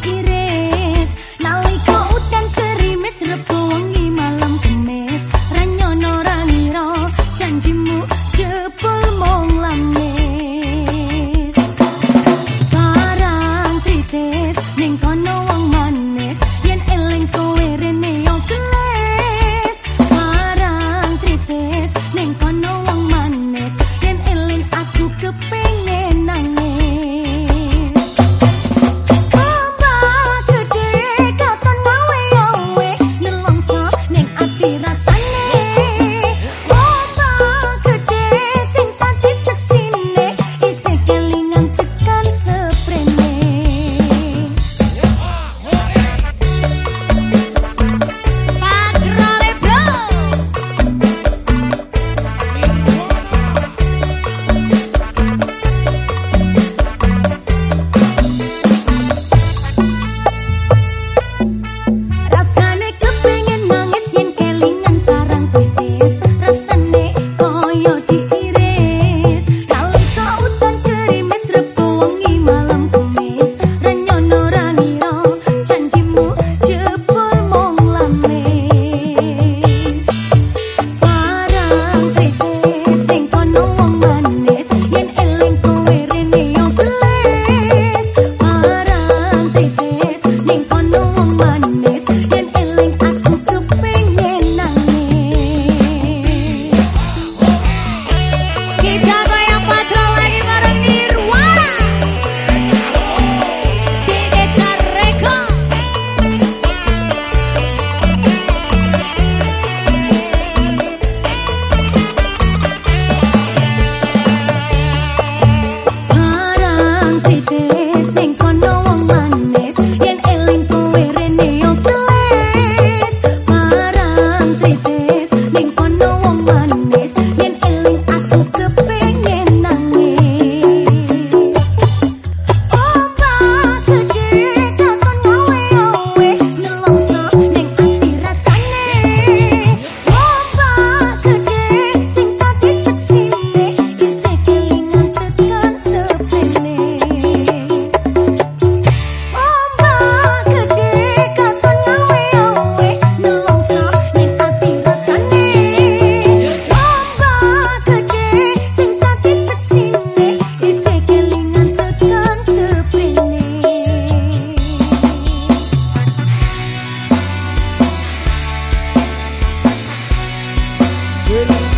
diirit Yeah.